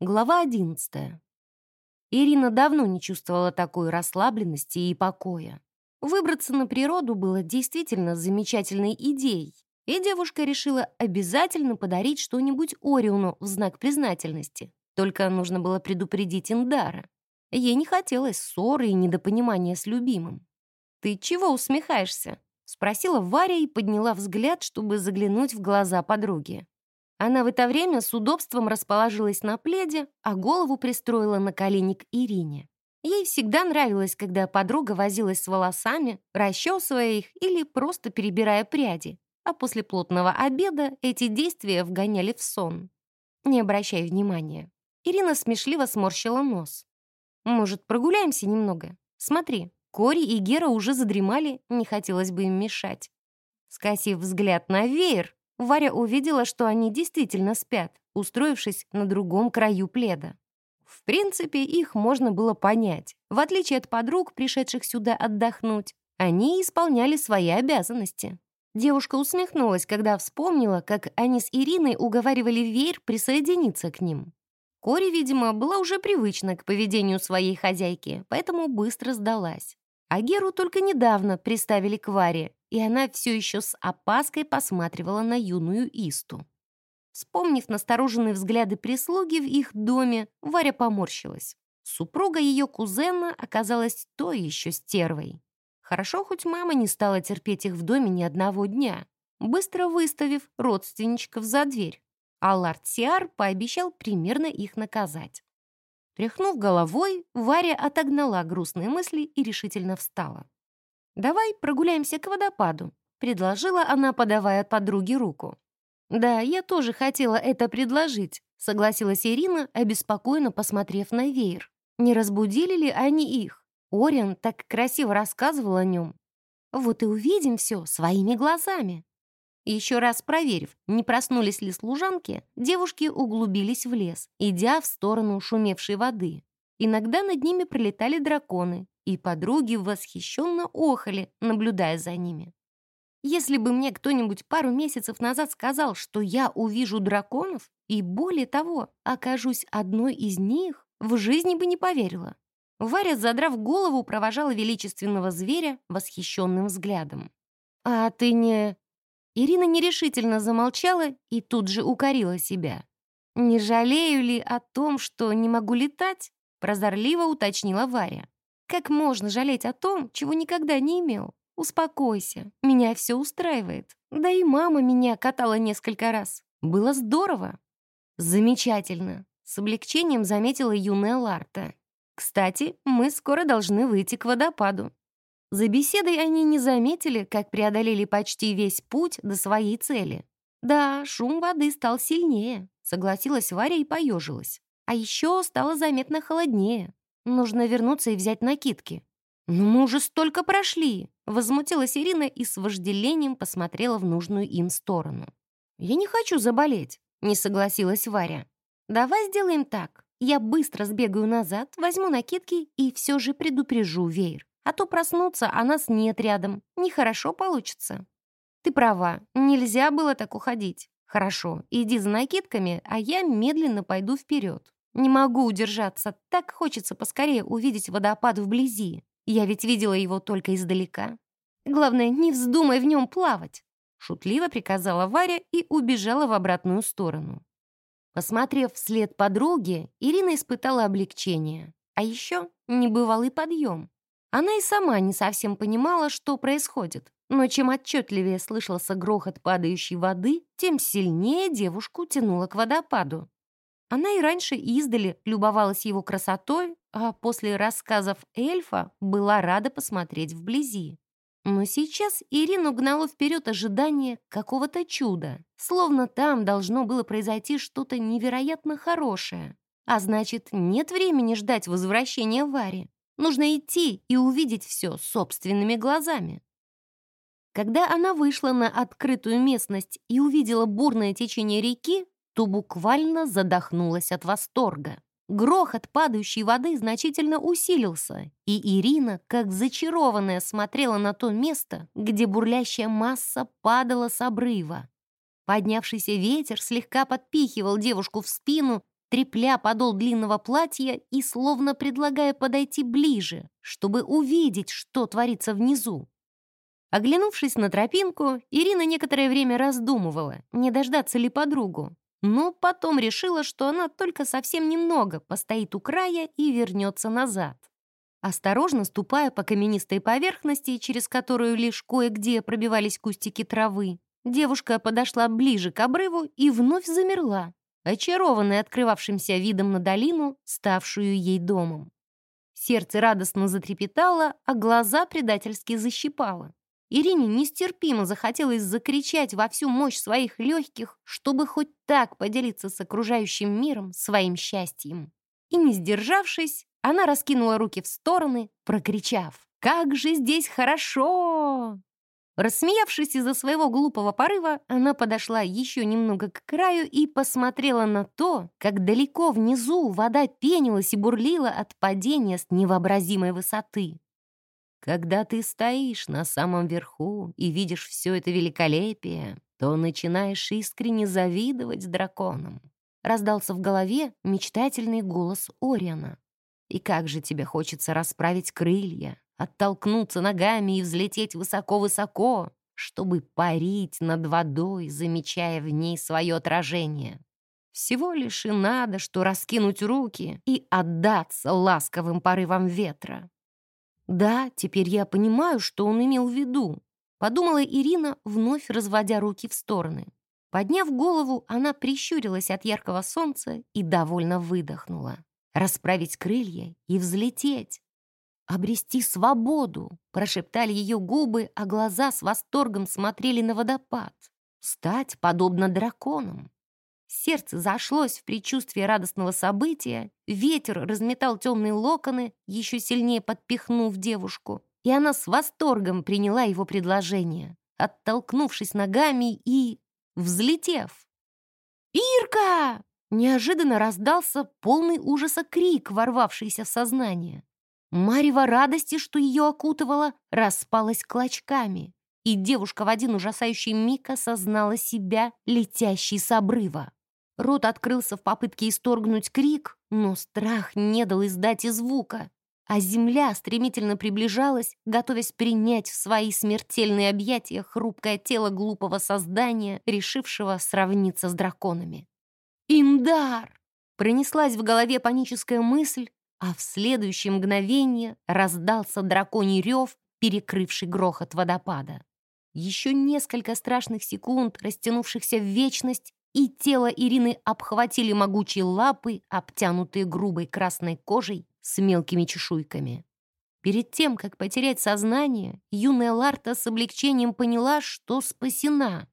Глава одиннадцатая. Ирина давно не чувствовала такой расслабленности и покоя. Выбраться на природу было действительно замечательной идеей, и девушка решила обязательно подарить что-нибудь Ориону в знак признательности. Только нужно было предупредить Индара. Ей не хотелось ссоры и недопонимания с любимым. «Ты чего усмехаешься?» — спросила Варя и подняла взгляд, чтобы заглянуть в глаза подруги. Она в это время с удобством расположилась на пледе, а голову пристроила на колени к Ирине. Ей всегда нравилось, когда подруга возилась с волосами, расчесывая их или просто перебирая пряди, а после плотного обеда эти действия вгоняли в сон. Не обращай внимания. Ирина смешливо сморщила нос. «Может, прогуляемся немного? Смотри, Кори и Гера уже задремали, не хотелось бы им мешать». Скосив взгляд на веер, Варя увидела, что они действительно спят, устроившись на другом краю пледа. В принципе, их можно было понять. В отличие от подруг, пришедших сюда отдохнуть, они исполняли свои обязанности. Девушка усмехнулась, когда вспомнила, как они с Ириной уговаривали Веер присоединиться к ним. Кори, видимо, была уже привычна к поведению своей хозяйки, поэтому быстро сдалась. А Геру только недавно приставили к Варе, и она все еще с опаской посматривала на юную Исту. Вспомнив настороженные взгляды прислуги в их доме, Варя поморщилась. Супруга ее кузена оказалась той еще стервой. Хорошо, хоть мама не стала терпеть их в доме ни одного дня, быстро выставив родственничков за дверь. А лорд Сиар пообещал примерно их наказать. Тряхнув головой, Варя отогнала грустные мысли и решительно встала. «Давай прогуляемся к водопаду», — предложила она, подавая подруге руку. «Да, я тоже хотела это предложить», — согласилась Ирина, обеспокоенно посмотрев на веер. «Не разбудили ли они их? Ориан так красиво рассказывал о нем. Вот и увидим все своими глазами». Еще раз проверив, не проснулись ли служанки, девушки углубились в лес, идя в сторону шумевшей воды. Иногда над ними пролетали драконы, и подруги восхищенно охали, наблюдая за ними. Если бы мне кто-нибудь пару месяцев назад сказал, что я увижу драконов, и более того, окажусь одной из них, в жизни бы не поверила. Варя, задрав голову, провожала величественного зверя восхищенным взглядом. «А ты не...» Ирина нерешительно замолчала и тут же укорила себя. «Не жалею ли о том, что не могу летать?» прозорливо уточнила Варя. Как можно жалеть о том, чего никогда не имел? Успокойся, меня все устраивает. Да и мама меня катала несколько раз. Было здорово. Замечательно. С облегчением заметила юная Ларта. Кстати, мы скоро должны выйти к водопаду. За беседой они не заметили, как преодолели почти весь путь до своей цели. Да, шум воды стал сильнее, согласилась Варя и поежилась. А еще стало заметно холоднее. Нужно вернуться и взять накидки. «Но мы уже столько прошли!» Возмутилась Ирина и с вожделением посмотрела в нужную им сторону. «Я не хочу заболеть», — не согласилась Варя. «Давай сделаем так. Я быстро сбегаю назад, возьму накидки и все же предупрежу веер. А то проснуться, а нас нет рядом. Нехорошо получится». «Ты права, нельзя было так уходить. Хорошо, иди за накидками, а я медленно пойду вперед. Не могу удержаться, так хочется поскорее увидеть водопад вблизи. Я ведь видела его только издалека. Главное, не вздумай в нем плавать. Шутливо приказала Варя и убежала в обратную сторону. Посмотрев вслед подруги, Ирина испытала облегчение. А еще небывалый подъем. Она и сама не совсем понимала, что происходит. Но чем отчетливее слышался грохот падающей воды, тем сильнее девушку тянуло к водопаду. Она и раньше издали любовалась его красотой, а после рассказов эльфа была рада посмотреть вблизи. Но сейчас Ирину гнало вперед ожидание какого-то чуда, словно там должно было произойти что-то невероятно хорошее. А значит, нет времени ждать возвращения Вари. Нужно идти и увидеть все собственными глазами. Когда она вышла на открытую местность и увидела бурное течение реки, то буквально задохнулась от восторга. Грохот падающей воды значительно усилился, и Ирина, как зачарованная, смотрела на то место, где бурлящая масса падала с обрыва. Поднявшийся ветер слегка подпихивал девушку в спину, трепля подол длинного платья и словно предлагая подойти ближе, чтобы увидеть, что творится внизу. Оглянувшись на тропинку, Ирина некоторое время раздумывала, не дождаться ли подругу, но потом решила, что она только совсем немного постоит у края и вернется назад. Осторожно ступая по каменистой поверхности, через которую лишь кое-где пробивались кустики травы, девушка подошла ближе к обрыву и вновь замерла, очарованная открывавшимся видом на долину, ставшую ей домом. Сердце радостно затрепетало, а глаза предательски защипало. Ирине нестерпимо захотелось закричать во всю мощь своих легких, чтобы хоть так поделиться с окружающим миром своим счастьем. И не сдержавшись, она раскинула руки в стороны, прокричав «Как же здесь хорошо!» Рассмеявшись из-за своего глупого порыва, она подошла еще немного к краю и посмотрела на то, как далеко внизу вода пенилась и бурлила от падения с невообразимой высоты. Когда ты стоишь на самом верху и видишь все это великолепие, то начинаешь искренне завидовать драконам. Раздался в голове мечтательный голос Ориана. И как же тебе хочется расправить крылья, оттолкнуться ногами и взлететь высоко-высоко, чтобы парить над водой, замечая в ней свое отражение. Всего лишь и надо, что раскинуть руки и отдаться ласковым порывам ветра. Да, теперь я понимаю, что он имел в виду, подумала Ирина, вновь разводя руки в стороны. Подняв голову, она прищурилась от яркого солнца и довольно выдохнула. Расправить крылья и взлететь обрести свободу!» — прошептали ее губы, а глаза с восторгом смотрели на водопад. «Стать подобно драконам!» Сердце зашлось в предчувствии радостного события, ветер разметал темные локоны, еще сильнее подпихнув девушку, и она с восторгом приняла его предложение, оттолкнувшись ногами и... взлетев. «Ирка!» Неожиданно раздался полный ужаса крик, ворвавшийся в сознание. Марева радости, что ее окутывало, распалась клочками, и девушка в один ужасающий миг осознала себя, летящей с обрыва. Рот открылся в попытке исторгнуть крик, но страх не дал издать и звука, а земля стремительно приближалась, готовясь принять в свои смертельные объятия хрупкое тело глупого создания, решившего сравниться с драконами. «Индар!» Пронеслась в голове паническая мысль, а в следующее мгновение раздался драконий рев, перекрывший грохот водопада. Еще несколько страшных секунд, растянувшихся в вечность, и тело Ирины обхватили могучие лапы, обтянутые грубой красной кожей с мелкими чешуйками. Перед тем, как потерять сознание, юная Ларта с облегчением поняла, что спасена.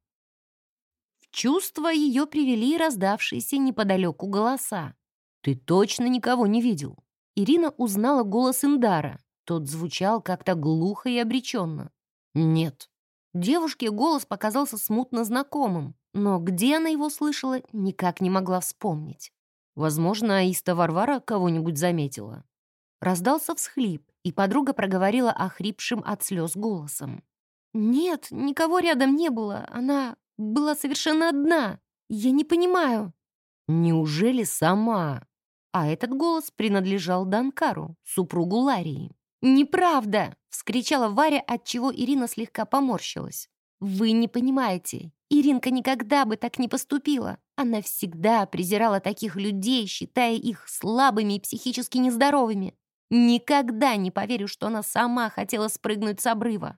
В чувство ее привели раздавшиеся неподалеку голоса. «Ты точно никого не видел?» Ирина узнала голос Индара. Тот звучал как-то глухо и обреченно. «Нет». Девушке голос показался смутно знакомым, но где она его слышала, никак не могла вспомнить. Возможно, Аиста Варвара кого-нибудь заметила. Раздался всхлип, и подруга проговорила охрипшим от слез голосом. «Нет, никого рядом не было. Она была совершенно одна. Я не понимаю». «Неужели сама?» а этот голос принадлежал Данкару, супругу Ларии. «Неправда!» — вскричала Варя, отчего Ирина слегка поморщилась. «Вы не понимаете, Иринка никогда бы так не поступила. Она всегда презирала таких людей, считая их слабыми и психически нездоровыми. Никогда не поверю, что она сама хотела спрыгнуть с обрыва».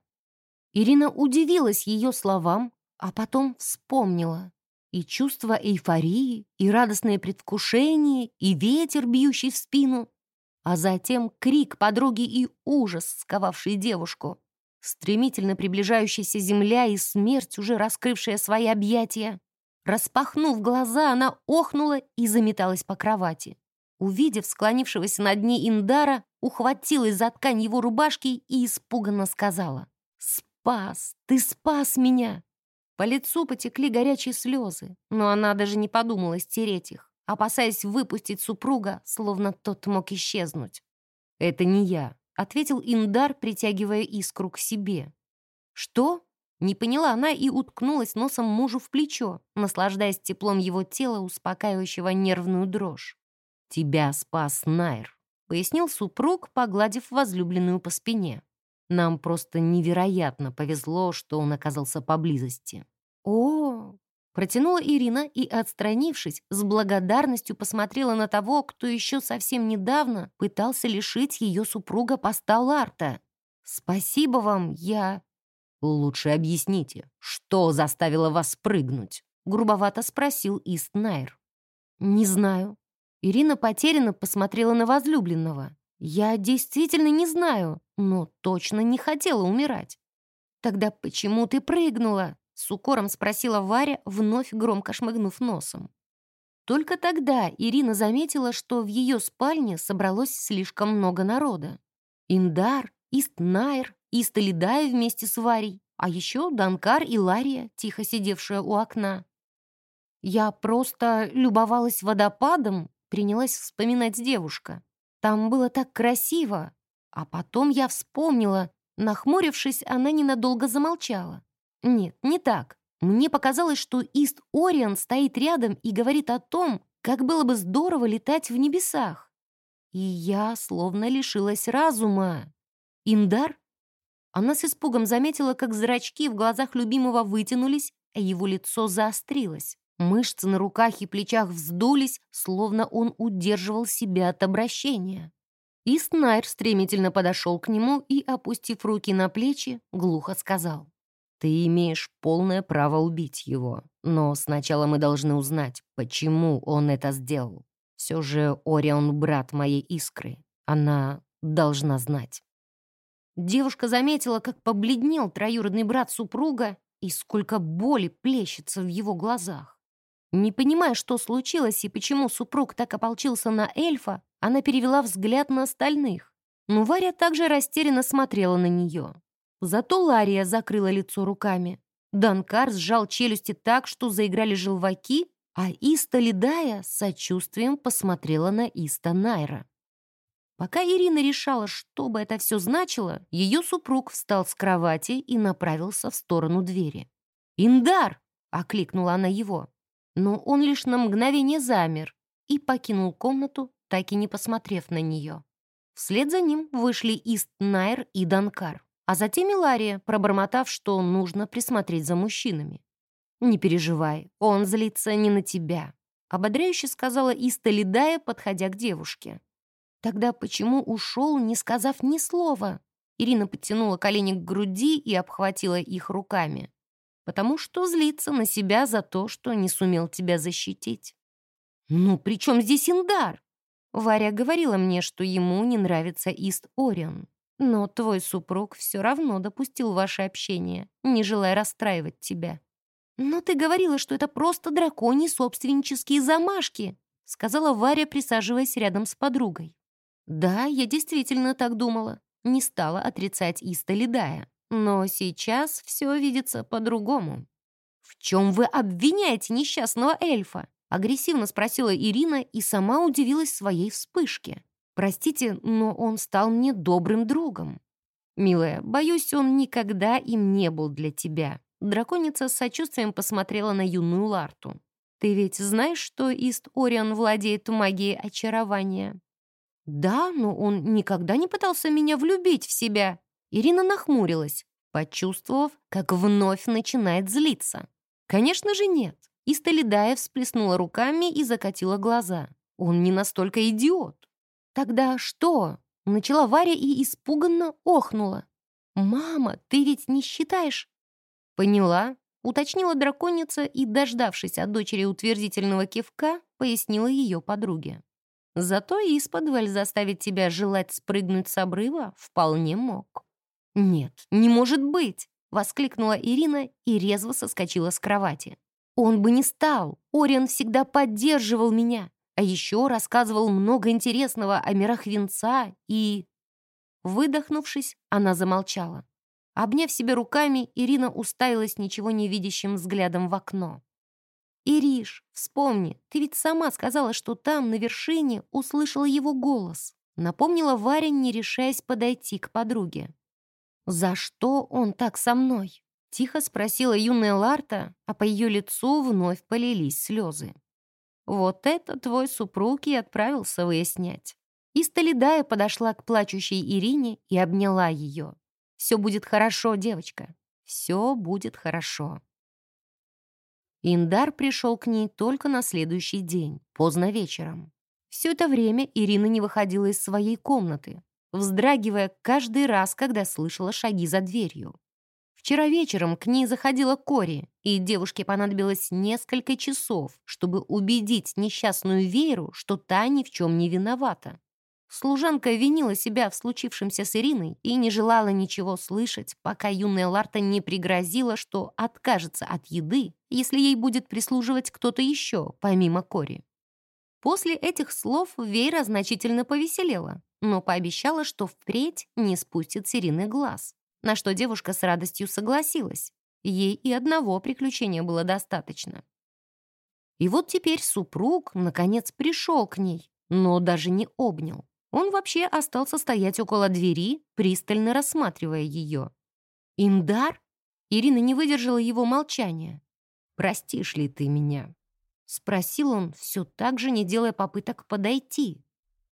Ирина удивилась ее словам, а потом вспомнила. И чувство эйфории, и радостное предвкушение, и ветер, бьющий в спину. А затем крик подруги и ужас, сковавший девушку. Стремительно приближающаяся земля и смерть, уже раскрывшая свои объятия. Распахнув глаза, она охнула и заметалась по кровати. Увидев склонившегося над ней Индара, ухватилась за ткань его рубашки и испуганно сказала «Спас! Ты спас меня!» По лицу потекли горячие слезы, но она даже не подумала стереть их, опасаясь выпустить супруга, словно тот мог исчезнуть. «Это не я», — ответил Индар, притягивая искру к себе. «Что?» Не поняла она и уткнулась носом мужу в плечо, наслаждаясь теплом его тела, успокаивающего нервную дрожь. «Тебя спас Найр», — пояснил супруг, погладив возлюбленную по спине. «Нам просто невероятно повезло, что он оказался поблизости». «О, Протянула Ирина и, отстранившись, с благодарностью посмотрела на того, кто еще совсем недавно пытался лишить ее супруга поста Ларта. «Спасибо вам, я...» «Лучше объясните, что заставило вас прыгнуть?» грубовато спросил Ист Найр. «Не знаю». Ирина потерянно посмотрела на возлюбленного. «Я действительно не знаю, но точно не хотела умирать». «Тогда почему ты прыгнула?» С укором спросила Варя, вновь громко шмыгнув носом. Только тогда Ирина заметила, что в ее спальне собралось слишком много народа. Индар, Истнайр, Исталидая вместе с Варей, а еще Данкар и Лария, тихо сидевшая у окна. «Я просто любовалась водопадом», — принялась вспоминать девушка. «Там было так красиво». А потом я вспомнила, нахмурившись, она ненадолго замолчала. Нет, не так. Мне показалось, что Ист Орион стоит рядом и говорит о том, как было бы здорово летать в небесах. И я словно лишилась разума. Индар? Она с испугом заметила, как зрачки в глазах любимого вытянулись, а его лицо заострилось. Мышцы на руках и плечах вздулись, словно он удерживал себя от обращения. Истнайр стремительно подошел к нему и, опустив руки на плечи, глухо сказал. Ты имеешь полное право убить его, но сначала мы должны узнать, почему он это сделал. Все же Орион — брат моей искры. Она должна знать». Девушка заметила, как побледнел троюродный брат супруга и сколько боли плещется в его глазах. Не понимая, что случилось и почему супруг так ополчился на эльфа, она перевела взгляд на остальных. Но Варя также растерянно смотрела на нее. Зато Лария закрыла лицо руками. Данкар сжал челюсти так, что заиграли желваки, а Иста Ледая с сочувствием посмотрела на Иста Найра. Пока Ирина решала, что бы это все значило, ее супруг встал с кровати и направился в сторону двери. «Индар!» — окликнула она его. Но он лишь на мгновение замер и покинул комнату, так и не посмотрев на нее. Вслед за ним вышли Ист Найр и Данкар а затем Илария, пробормотав, что нужно присмотреть за мужчинами. «Не переживай, он злится не на тебя», — ободряюще сказала Иста Ледая, подходя к девушке. «Тогда почему ушел, не сказав ни слова?» Ирина подтянула колени к груди и обхватила их руками. «Потому что злится на себя за то, что не сумел тебя защитить». «Ну, при чем здесь Индар?» Варя говорила мне, что ему не нравится Ист Орион. Но твой супруг все равно допустил ваше общение, не желая расстраивать тебя. Но ты говорила, что это просто драконьи собственнические замашки, сказала Варя, присаживаясь рядом с подругой. Да, я действительно так думала. Не стала отрицать Иста Ледая. Но сейчас все видится по-другому. «В чем вы обвиняете несчастного эльфа?» Агрессивно спросила Ирина и сама удивилась своей вспышке. Простите, но он стал мне добрым другом. Милая, боюсь, он никогда им не был для тебя. Драконица с сочувствием посмотрела на юную Ларту. Ты ведь знаешь, что Ист Орион владеет магией очарования? Да, но он никогда не пытался меня влюбить в себя. Ирина нахмурилась, почувствовав, как вновь начинает злиться. Конечно же нет. Исталидая всплеснула руками и закатила глаза. Он не настолько идиот. «Тогда что?» — начала Варя и испуганно охнула. «Мама, ты ведь не считаешь?» «Поняла», — уточнила драконица и, дождавшись от дочери утвердительного кивка, пояснила ее подруге. «Зато исподволь заставить тебя желать спрыгнуть с обрыва вполне мог». «Нет, не может быть!» — воскликнула Ирина и резво соскочила с кровати. «Он бы не стал! Орион всегда поддерживал меня! А еще рассказывал много интересного о мирах венца и... Выдохнувшись, она замолчала. Обняв себя руками, Ирина уставилась ничего не видящим взглядом в окно. «Ириш, вспомни, ты ведь сама сказала, что там, на вершине, услышала его голос», напомнила Варя, не решаясь подойти к подруге. «За что он так со мной?» Тихо спросила юная Ларта, а по ее лицу вновь полились слезы. Вот это твой супруг и отправился выяснять. И Столидая подошла к плачущей Ирине и обняла ее. «Все будет хорошо, девочка. Все будет хорошо». Индар пришел к ней только на следующий день, поздно вечером. Все это время Ирина не выходила из своей комнаты, вздрагивая каждый раз, когда слышала шаги за дверью. Вчера вечером к ней заходила Кори, и девушке понадобилось несколько часов, чтобы убедить несчастную Вейру, что та ни в чем не виновата. Служанка винила себя в случившемся с Ириной и не желала ничего слышать, пока юная Ларта не пригрозила, что откажется от еды, если ей будет прислуживать кто-то еще, помимо Кори. После этих слов Вейра значительно повеселела, но пообещала, что впредь не спустит с Ирины глаз, на что девушка с радостью согласилась. Ей и одного приключения было достаточно. И вот теперь супруг, наконец, пришел к ней, но даже не обнял. Он вообще остался стоять около двери, пристально рассматривая ее. «Индар?» Ирина не выдержала его молчания. «Простишь ли ты меня?» Спросил он, все так же не делая попыток подойти.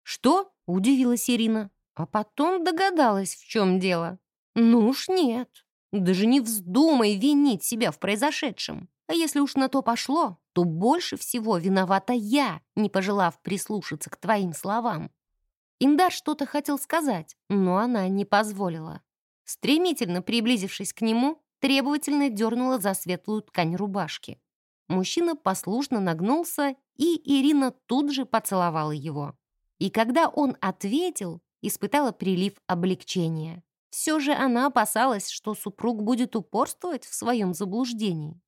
«Что?» — удивилась Ирина. А потом догадалась, в чем дело. «Ну уж нет. Даже не вздумай винить себя в произошедшем. А если уж на то пошло, то больше всего виновата я, не пожелав прислушаться к твоим словам. Индар что-то хотел сказать, но она не позволила. Стремительно приблизившись к нему, требовательно дернула за светлую ткань рубашки. Мужчина послушно нагнулся, и Ирина тут же поцеловала его. И когда он ответил, испытала прилив облегчения. Все же она опасалась, что супруг будет упорствовать в своем заблуждении.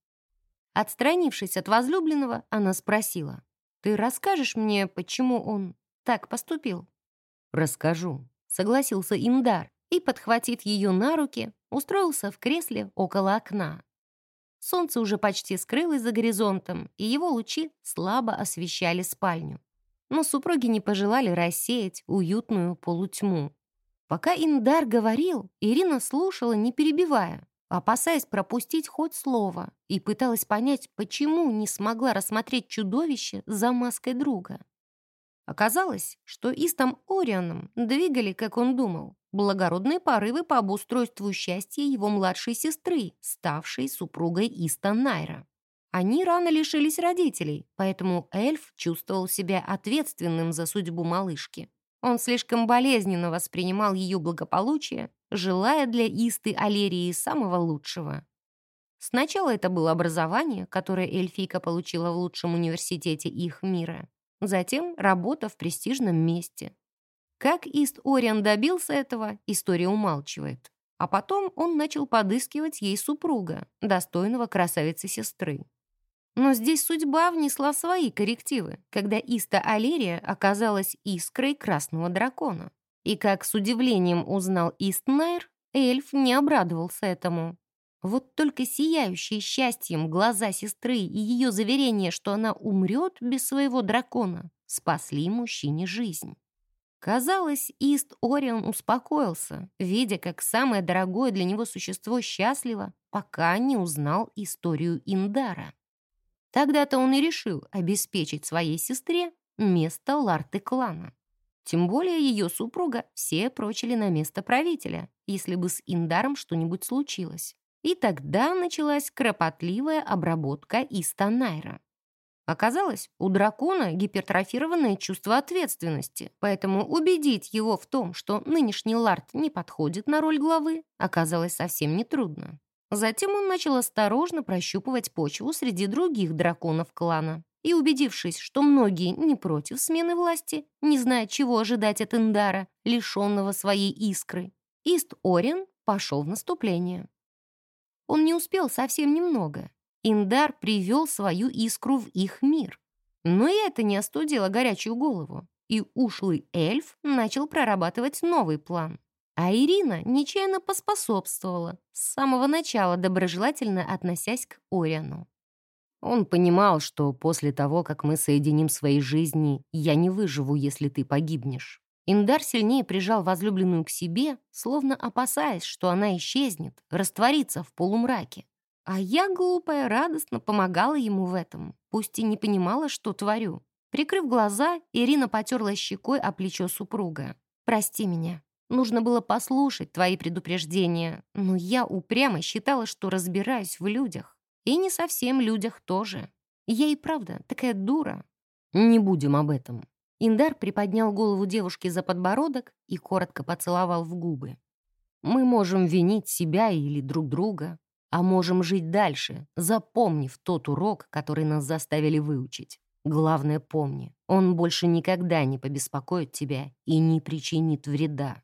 Отстранившись от возлюбленного, она спросила, «Ты расскажешь мне, почему он так поступил?» «Расскажу», — согласился Имдар и, подхватив ее на руки, устроился в кресле около окна. Солнце уже почти скрылось за горизонтом, и его лучи слабо освещали спальню. Но супруги не пожелали рассеять уютную полутьму. Пока Индар говорил, Ирина слушала, не перебивая, опасаясь пропустить хоть слово, и пыталась понять, почему не смогла рассмотреть чудовище за маской друга. Оказалось, что Истом Орионом двигали, как он думал, благородные порывы по обустройству счастья его младшей сестры, ставшей супругой Иста Найра. Они рано лишились родителей, поэтому эльф чувствовал себя ответственным за судьбу малышки. Он слишком болезненно воспринимал ее благополучие, желая для Исты Алерии самого лучшего. Сначала это было образование, которое эльфийка получила в лучшем университете их мира. Затем работа в престижном месте. Как Ист Ориан добился этого, история умалчивает. А потом он начал подыскивать ей супруга, достойного красавицы-сестры. Но здесь судьба внесла свои коррективы, когда Иста Алерия оказалась искрой красного дракона. И как с удивлением узнал Ист Найр, эльф не обрадовался этому. Вот только сияющие счастьем глаза сестры и ее заверение, что она умрет без своего дракона, спасли мужчине жизнь. Казалось, Ист Орион успокоился, видя, как самое дорогое для него существо счастливо, пока не узнал историю Индара. Тогда-то он и решил обеспечить своей сестре место Ларты клана. Тем более ее супруга все прочили на место правителя, если бы с Индаром что-нибудь случилось. И тогда началась кропотливая обработка Истанайра. Оказалось, у дракона гипертрофированное чувство ответственности, поэтому убедить его в том, что нынешний лард не подходит на роль главы, оказалось совсем нетрудно. Затем он начал осторожно прощупывать почву среди других драконов клана. И убедившись, что многие не против смены власти, не зная, чего ожидать от Индара, лишенного своей искры, Ист Орин пошел в наступление. Он не успел совсем немного. Индар привел свою искру в их мир. Но и это не остудило горячую голову. И ушлый эльф начал прорабатывать новый план. А Ирина нечаянно поспособствовала, с самого начала доброжелательно относясь к Ориану. Он понимал, что после того, как мы соединим свои жизни, я не выживу, если ты погибнешь. Индар сильнее прижал возлюбленную к себе, словно опасаясь, что она исчезнет, растворится в полумраке. А я, глупая, радостно помогала ему в этом, пусть и не понимала, что творю. Прикрыв глаза, Ирина потерла щекой о плечо супруга. «Прости меня. Нужно было послушать твои предупреждения, но я упрямо считала, что разбираюсь в людях. И не совсем людях тоже. Я и правда такая дура». «Не будем об этом», Индар приподнял голову девушки за подбородок и коротко поцеловал в губы. «Мы можем винить себя или друг друга, а можем жить дальше, запомнив тот урок, который нас заставили выучить. Главное, помни, он больше никогда не побеспокоит тебя и не причинит вреда».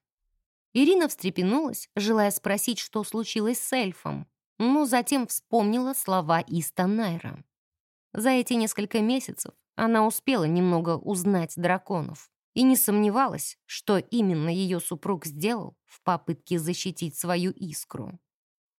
Ирина встрепенулась, желая спросить, что случилось с эльфом, но затем вспомнила слова Иста Найра. За эти несколько месяцев она успела немного узнать драконов и не сомневалась, что именно ее супруг сделал в попытке защитить свою искру.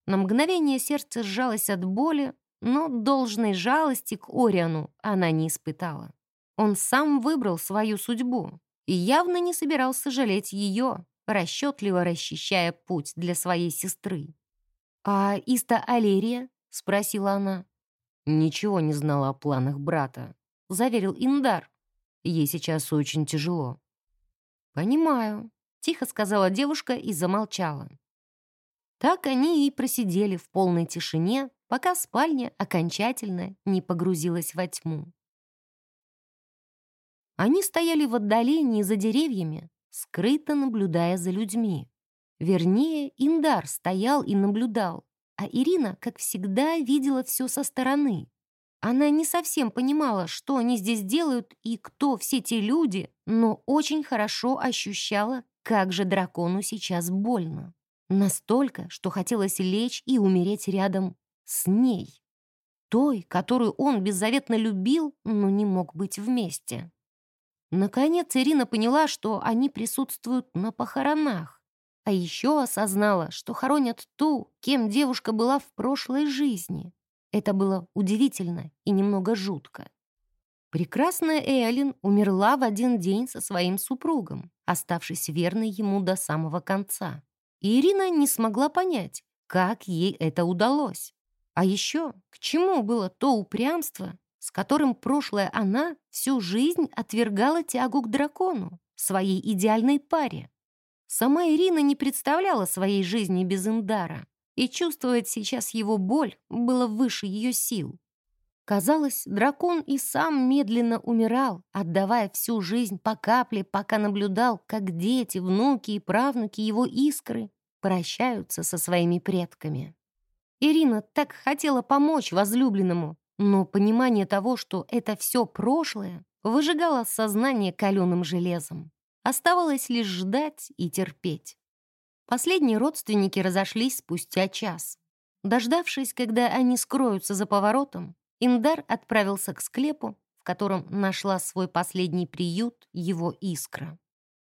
На мгновение сердце сжалось от боли, но должной жалости к Ориану она не испытала. Он сам выбрал свою судьбу и явно не собирался жалеть ее, расчетливо расчищая путь для своей сестры. «А Иста Алерия?» — спросила она. Ничего не знала о планах брата заверил Индар. Ей сейчас очень тяжело. «Понимаю», — тихо сказала девушка и замолчала. Так они и просидели в полной тишине, пока спальня окончательно не погрузилась во тьму. Они стояли в отдалении за деревьями, скрыто наблюдая за людьми. Вернее, Индар стоял и наблюдал, а Ирина, как всегда, видела все со стороны. Она не совсем понимала, что они здесь делают и кто все те люди, но очень хорошо ощущала, как же дракону сейчас больно. Настолько, что хотелось лечь и умереть рядом с ней. Той, которую он беззаветно любил, но не мог быть вместе. Наконец Ирина поняла, что они присутствуют на похоронах. А еще осознала, что хоронят ту, кем девушка была в прошлой жизни. Это было удивительно и немного жутко. Прекрасная Эллин умерла в один день со своим супругом, оставшись верной ему до самого конца. И Ирина не смогла понять, как ей это удалось. А еще, к чему было то упрямство, с которым прошлая она всю жизнь отвергала тягу к дракону, своей идеальной паре. Сама Ирина не представляла своей жизни без Индара и чувствовать сейчас его боль было выше ее сил. Казалось, дракон и сам медленно умирал, отдавая всю жизнь по капле, пока наблюдал, как дети, внуки и правнуки его искры прощаются со своими предками. Ирина так хотела помочь возлюбленному, но понимание того, что это все прошлое, выжигало сознание каленым железом. Оставалось лишь ждать и терпеть. Последние родственники разошлись спустя час. Дождавшись, когда они скроются за поворотом, Индар отправился к склепу, в котором нашла свой последний приют его искра.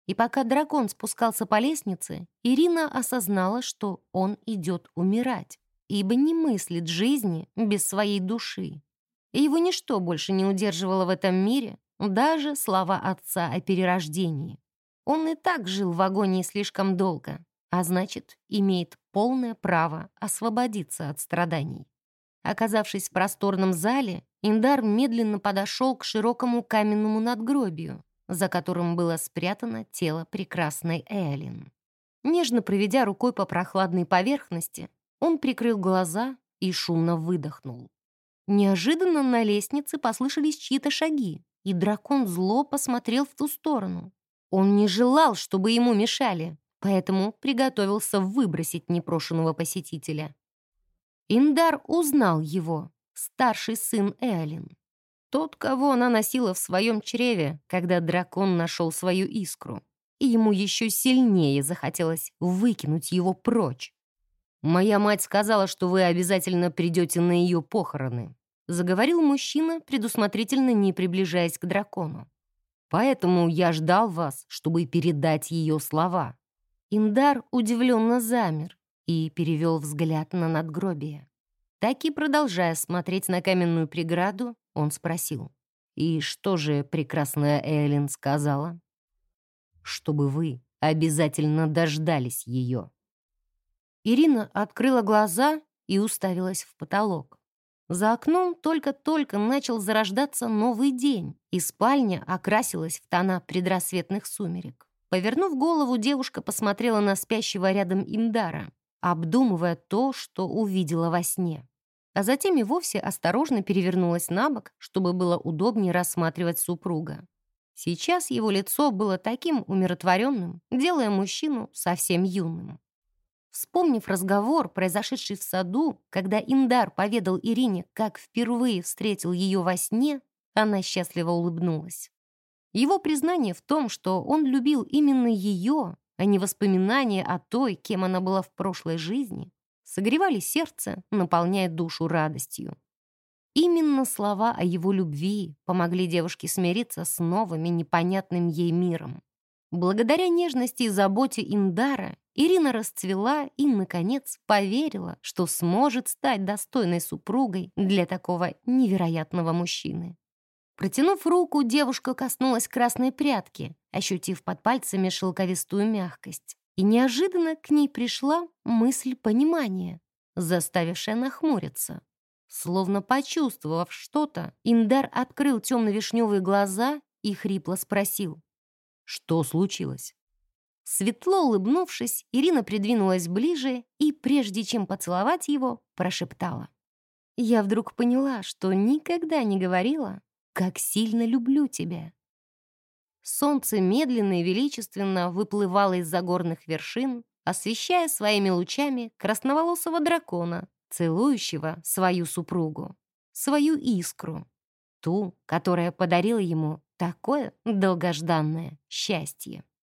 И пока дракон спускался по лестнице, Ирина осознала, что он идет умирать, ибо не мыслит жизни без своей души. И его ничто больше не удерживало в этом мире, даже слова отца о перерождении. Он и так жил в агонии слишком долго, а значит, имеет полное право освободиться от страданий. Оказавшись в просторном зале, Индар медленно подошел к широкому каменному надгробию, за которым было спрятано тело прекрасной Эллин. Нежно проведя рукой по прохладной поверхности, он прикрыл глаза и шумно выдохнул. Неожиданно на лестнице послышались чьи-то шаги, и дракон зло посмотрел в ту сторону. Он не желал, чтобы ему мешали, поэтому приготовился выбросить непрошенного посетителя. Индар узнал его, старший сын Эолин. Тот, кого она носила в своем чреве, когда дракон нашел свою искру. И ему еще сильнее захотелось выкинуть его прочь. «Моя мать сказала, что вы обязательно придете на ее похороны», заговорил мужчина, предусмотрительно не приближаясь к дракону. «Поэтому я ждал вас, чтобы передать ее слова». Индар удивленно замер и перевел взгляд на надгробие. Так и продолжая смотреть на каменную преграду, он спросил. «И что же прекрасная Эллен сказала?» чтобы вы обязательно дождались ее». Ирина открыла глаза и уставилась в потолок. За окном только-только начал зарождаться новый день, и спальня окрасилась в тона предрассветных сумерек. Повернув голову, девушка посмотрела на спящего рядом Индара, обдумывая то, что увидела во сне. А затем и вовсе осторожно перевернулась на бок, чтобы было удобнее рассматривать супруга. Сейчас его лицо было таким умиротворенным, делая мужчину совсем юным. Вспомнив разговор, произошедший в саду, когда Индар поведал Ирине, как впервые встретил ее во сне, она счастливо улыбнулась. Его признание в том, что он любил именно ее, а не воспоминания о той, кем она была в прошлой жизни, согревали сердце, наполняя душу радостью. Именно слова о его любви помогли девушке смириться с новым и непонятным ей миром. Благодаря нежности и заботе Индара Ирина расцвела и, наконец, поверила, что сможет стать достойной супругой для такого невероятного мужчины. Протянув руку, девушка коснулась красной прядки, ощутив под пальцами шелковистую мягкость. И неожиданно к ней пришла мысль понимания, заставившая нахмуриться. Словно почувствовав что-то, Индар открыл темно-вишневые глаза и хрипло спросил. Что случилось? Светло улыбнувшись, Ирина придвинулась ближе и, прежде чем поцеловать его, прошептала. «Я вдруг поняла, что никогда не говорила, как сильно люблю тебя». Солнце медленно и величественно выплывало из-за горных вершин, освещая своими лучами красноволосого дракона, целующего свою супругу, свою искру, ту, которая подарила ему такое долгожданное счастье.